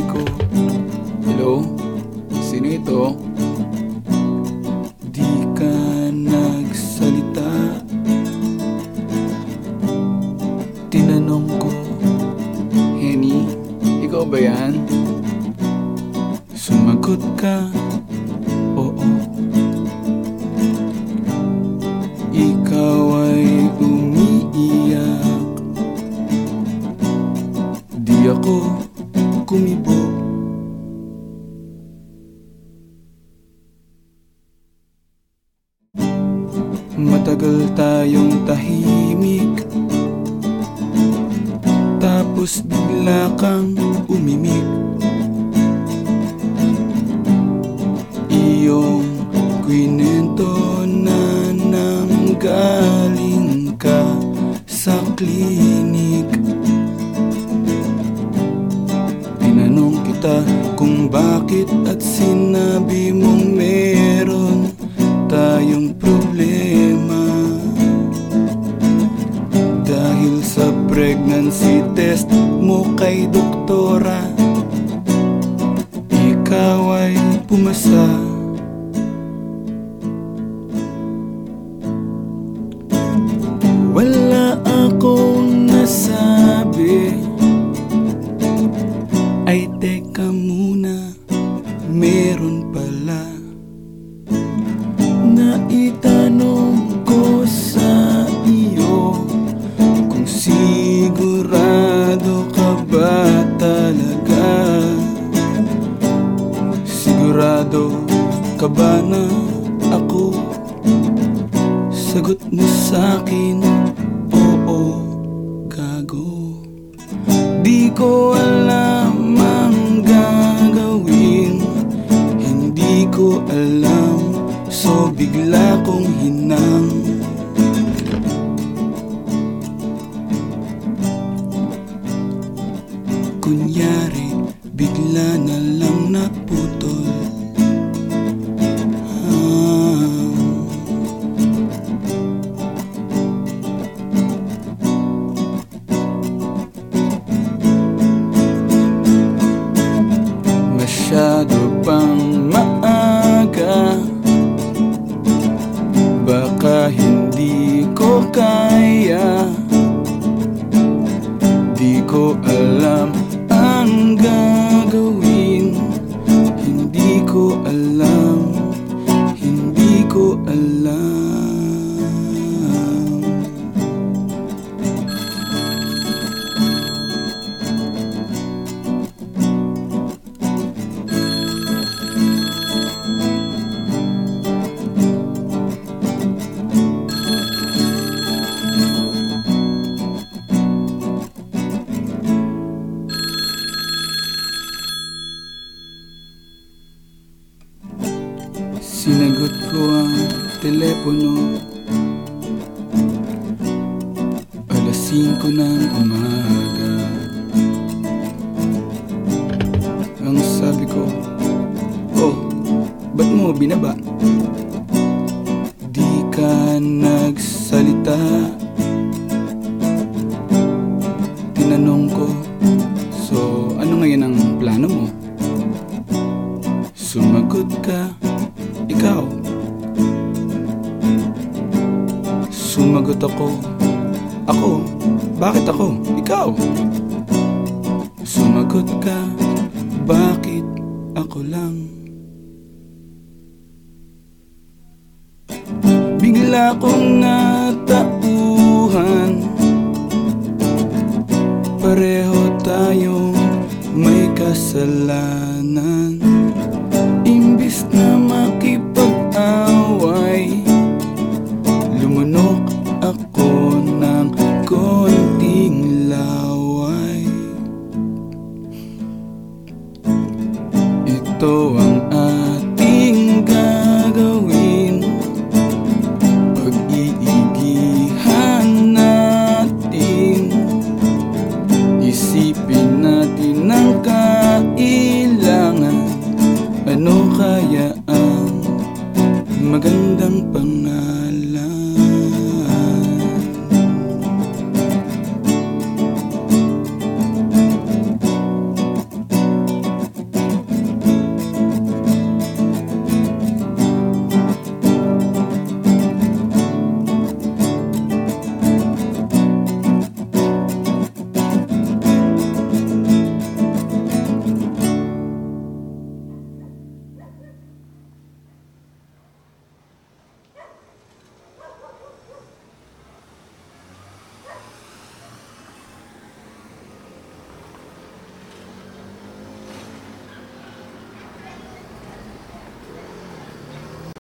sabi ko, Hello? Sino ito? Di ka nagsalita Tinanong ko, Henny, ikaw ba yan? Sumagot ka, oo Ikaw Matagal tayong tahimik. Tapos bigla kang umimik. Iyong kwinento na nang galing ka sa klinik. Tinanong kita kung bakit at sinabi mong Ay teka muna, meron pala. Naitanong ko sa iyo Kung sigurado ka ba talaga. Sigurado ka ba na ako? Sagot mo sa'kin, oo, gago. Di ko Hindi ko alam, so bigla kong hinang Kunyari, bigla na lang naputol Baka hindi ko kaya. Di ko alam ang gagawin. Hindi ko alam telepono Alas 5 ng umaga Ang sabi ko Oh, ba't mo binaba? Di ka nagsalita Tinanong ko So, ano ngayon ang plano mo? Sumagot ka ikaw Sumagot ako Ako? Bakit ako? Ikaw Sumagot ka Bakit ako lang? Bigla kong natauhan Pareho tayong may kasalanan Ito ang ating gagawin. Pag-iigihan natin. Isipin natin ang kailangan. Ano kaya ang magandang pangalan